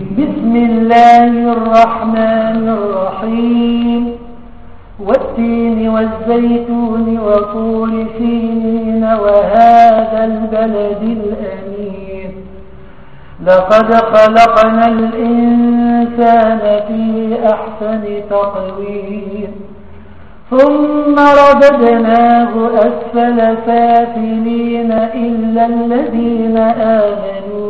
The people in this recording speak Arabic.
بسم الله الرحمن الرحيم. والتين والزيتون وطول سينين وهذا البلد الأمين. لقد خلقنا الإنسان في أحسن تقويم. ثم رددناه أسفل سافلين إلا الذين آمنوا.